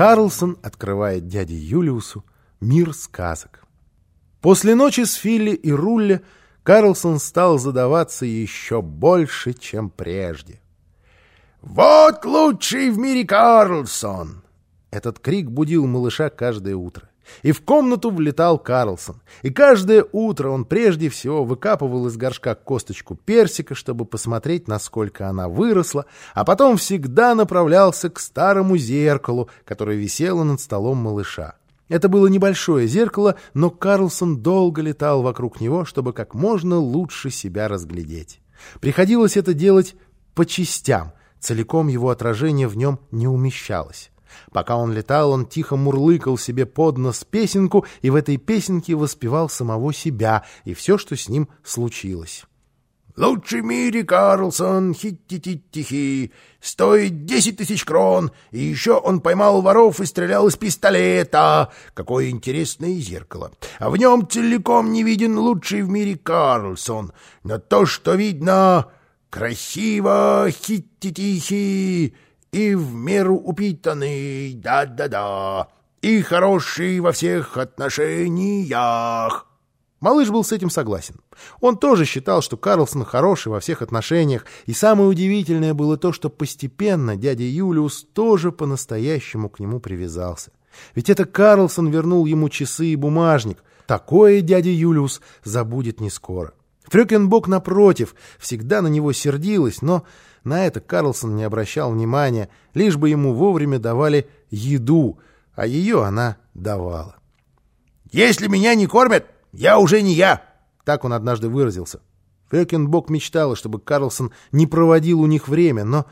Карлсон открывает дяде Юлиусу мир сказок. После ночи с Филли и Рулли Карлсон стал задаваться еще больше, чем прежде. «Вот лучший в мире Карлсон!» Этот крик будил малыша каждое утро. И в комнату влетал Карлсон. И каждое утро он прежде всего выкапывал из горшка косточку персика, чтобы посмотреть, насколько она выросла, а потом всегда направлялся к старому зеркалу, которое висело над столом малыша. Это было небольшое зеркало, но Карлсон долго летал вокруг него, чтобы как можно лучше себя разглядеть. Приходилось это делать по частям, целиком его отражение в нем не умещалось. Пока он летал, он тихо мурлыкал себе под нос песенку и в этой песенке воспевал самого себя и все, что с ним случилось. «Лучший в мире Карлсон, хи-ти-ти-ти-хи, стоит десять тысяч крон, и еще он поймал воров и стрелял из пистолета. Какое интересное зеркало! А в нем целиком не виден лучший в мире Карлсон, но то, что видно, красиво, хи-ти-ти-хи!» И в меру упитанный, да-да-да, и хороший во всех отношениях. Малыш был с этим согласен. Он тоже считал, что Карлсон хороший во всех отношениях, и самое удивительное было то, что постепенно дядя Юлиус тоже по-настоящему к нему привязался. Ведь это Карлсон вернул ему часы и бумажник. Такое дядя Юлиус забудет не скоро. Фрёкенбок, напротив, всегда на него сердилась, но на это Карлсон не обращал внимания, лишь бы ему вовремя давали еду, а ее она давала. «Если меня не кормят, я уже не я!» Так он однажды выразился. Фрёкенбок мечтала, чтобы Карлсон не проводил у них время, но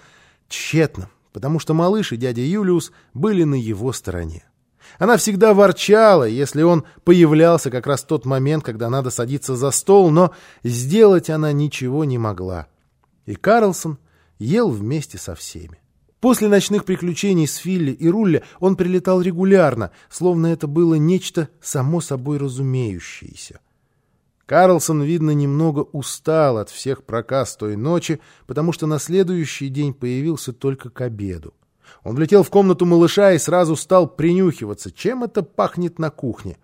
тщетно, потому что малыш и дядя Юлиус были на его стороне. Она всегда ворчала, если он появлялся как раз в тот момент, когда надо садиться за стол, но сделать она ничего не могла. И Карлсон ел вместе со всеми. После ночных приключений с Филли и Рулли он прилетал регулярно, словно это было нечто само собой разумеющееся. Карлсон, видно, немного устал от всех проказ той ночи, потому что на следующий день появился только к обеду. Он влетел в комнату малыша и сразу стал принюхиваться, чем это пахнет на кухне.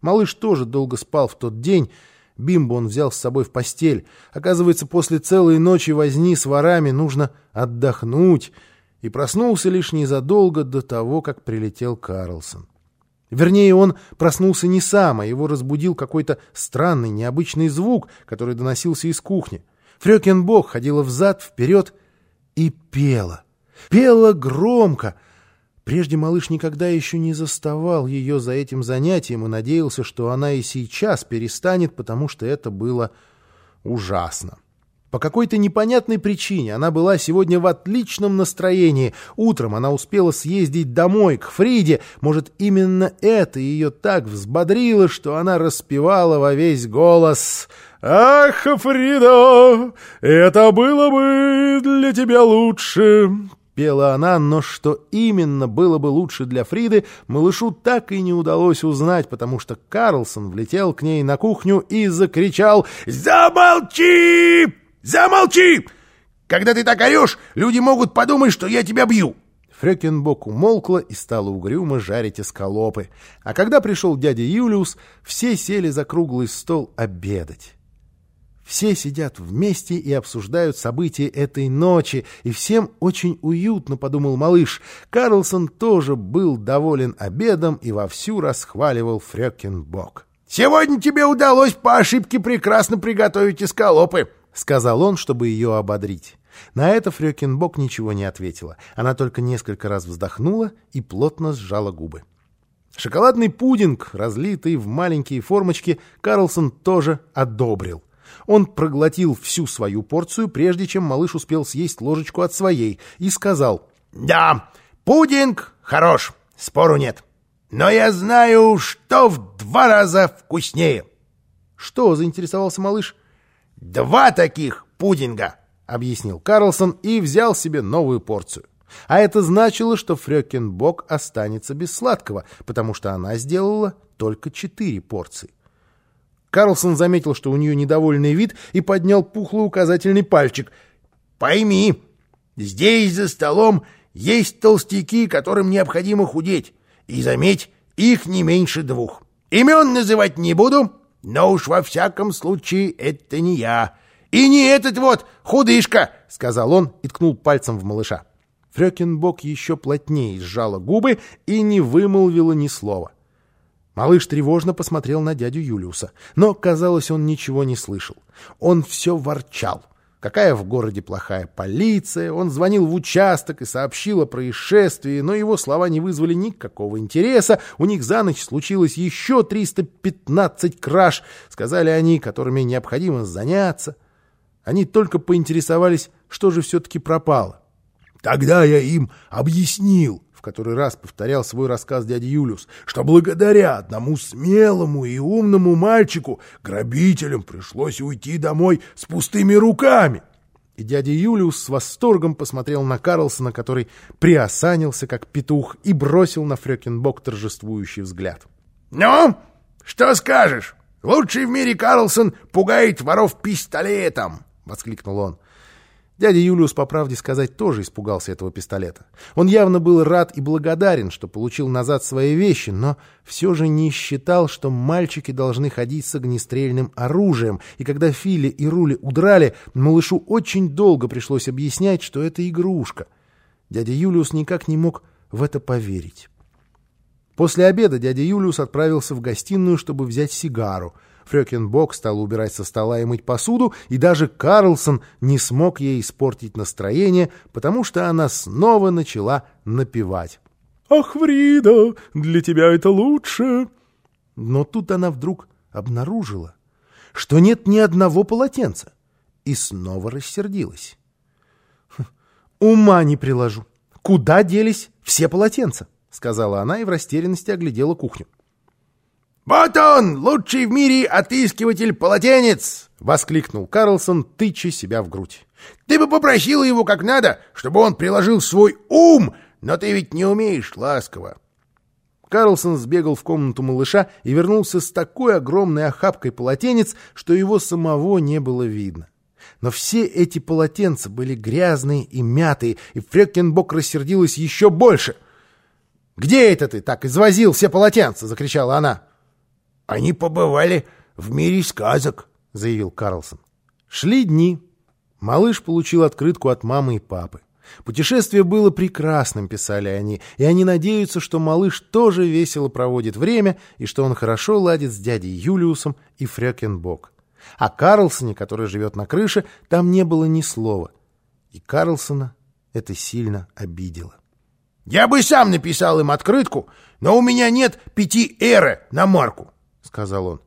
Малыш тоже долго спал в тот день, Бимбу он взял с собой в постель. Оказывается, после целой ночи возни с ворами нужно отдохнуть. И проснулся лишь незадолго до того, как прилетел Карлсон. Вернее, он проснулся не сам, а его разбудил какой-то странный, необычный звук, который доносился из кухни. Фрёкинбок ходила взад-вперед и пела. Пела громко — Прежде малыш никогда еще не заставал ее за этим занятием и надеялся, что она и сейчас перестанет, потому что это было ужасно. По какой-то непонятной причине она была сегодня в отличном настроении. Утром она успела съездить домой, к Фриде. Может, именно это ее так взбодрило, что она распевала во весь голос «Ах, Фрида, это было бы для тебя лучше, пела она, но что именно было бы лучше для Фриды, малышу так и не удалось узнать, потому что Карлсон влетел к ней на кухню и закричал «Замолчи! Замолчи! Когда ты так орешь, люди могут подумать, что я тебя бью!» Фрёкинбок умолкла и стала угрюмо жарить эскалопы. А когда пришел дядя Юлиус, все сели за круглый стол обедать. Все сидят вместе и обсуждают события этой ночи, и всем очень уютно, подумал малыш. Карлсон тоже был доволен обедом и вовсю расхваливал Фрёкинбок. «Сегодня тебе удалось по ошибке прекрасно приготовить эскалопы», — сказал он, чтобы ее ободрить. На это Фрёкинбок ничего не ответила. Она только несколько раз вздохнула и плотно сжала губы. Шоколадный пудинг, разлитый в маленькие формочки, Карлсон тоже одобрил. Он проглотил всю свою порцию, прежде чем малыш успел съесть ложечку от своей, и сказал, «Да, пудинг хорош, спору нет. Но я знаю, что в два раза вкуснее». «Что?» — заинтересовался малыш. «Два таких пудинга», — объяснил Карлсон и взял себе новую порцию. А это значило, что Фрёкинбок останется без сладкого, потому что она сделала только четыре порции. Карлсон заметил, что у нее недовольный вид, и поднял пухлый указательный пальчик. «Пойми, здесь за столом Есть толстяки, которым необходимо худеть. И, заметь, их не меньше двух. Имен называть не буду, но уж во всяком случае это не я. И не этот вот худышка, — сказал он и ткнул пальцем в малыша. Фрёкинбок еще плотнее сжала губы и не вымолвила ни слова. Малыш тревожно посмотрел на дядю Юлиуса, но, казалось, он ничего не слышал. Он все ворчал. Какая в городе плохая полиция, он звонил в участок и сообщил о происшествии, но его слова не вызвали никакого интереса, у них за ночь случилось еще 315 краж, сказали они, которыми необходимо заняться. Они только поинтересовались, что же все-таки пропало. Тогда я им объяснил, в который раз повторял свой рассказ дядя Юлиус, что благодаря одному смелому и умному мальчику грабителям пришлось уйти домой с пустыми руками. И дядя Юлиус с восторгом посмотрел на Карлсона, который приосанился, как петух, и бросил на Фрёкинбок торжествующий взгляд. «Ну, что скажешь? Лучший в мире Карлсон пугает воров пистолетом!» — воскликнул он. Дядя Юлиус, по правде сказать, тоже испугался этого пистолета. Он явно был рад и благодарен, что получил назад свои вещи, но все же не считал, что мальчики должны ходить с огнестрельным оружием, и когда Фили и Рули удрали, малышу очень долго пришлось объяснять, что это игрушка. Дядя Юлиус никак не мог в это поверить. После обеда дядя Юлиус отправился в гостиную, чтобы взять сигару — Фрёкинбок стал убирать со стола и мыть посуду, и даже Карлсон не смог ей испортить настроение, потому что она снова начала напевать. «Ах, Врида, для тебя это лучше!» Но тут она вдруг обнаружила, что нет ни одного полотенца, и снова рассердилась. «Хм, «Ума не приложу! Куда делись все полотенца?» — сказала она и в растерянности оглядела кухню. «Вот он, лучший в мире отыскиватель полотенец!» — воскликнул Карлсон, тыча себя в грудь. «Ты бы попросил его как надо, чтобы он приложил свой ум, но ты ведь не умеешь ласково». Карлсон сбегал в комнату малыша и вернулся с такой огромной охапкой полотенец, что его самого не было видно. Но все эти полотенца были грязные и мятые, и Фрёкинбок рассердилась еще больше. «Где это ты так извозил все полотенца?» — закричала она. Они побывали в мире сказок, — заявил Карлсон. Шли дни. Малыш получил открытку от мамы и папы. Путешествие было прекрасным, писали они, и они надеются, что малыш тоже весело проводит время и что он хорошо ладит с дядей Юлиусом и Фрёкенбок. О Карлсоне, который живет на крыше, там не было ни слова. И Карлсона это сильно обидело. «Я бы сам написал им открытку, но у меня нет пяти эры на марку», сказал он.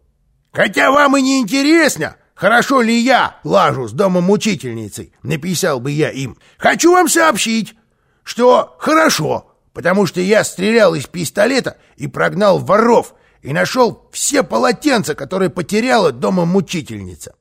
«Хотя вам и не интересно, хорошо ли я лажу с домом учительницей, написал бы я им. Хочу вам сообщить, что хорошо, потому что я стрелял из пистолета и прогнал воров, и нашел все полотенца, которые потеряла дома мучительница.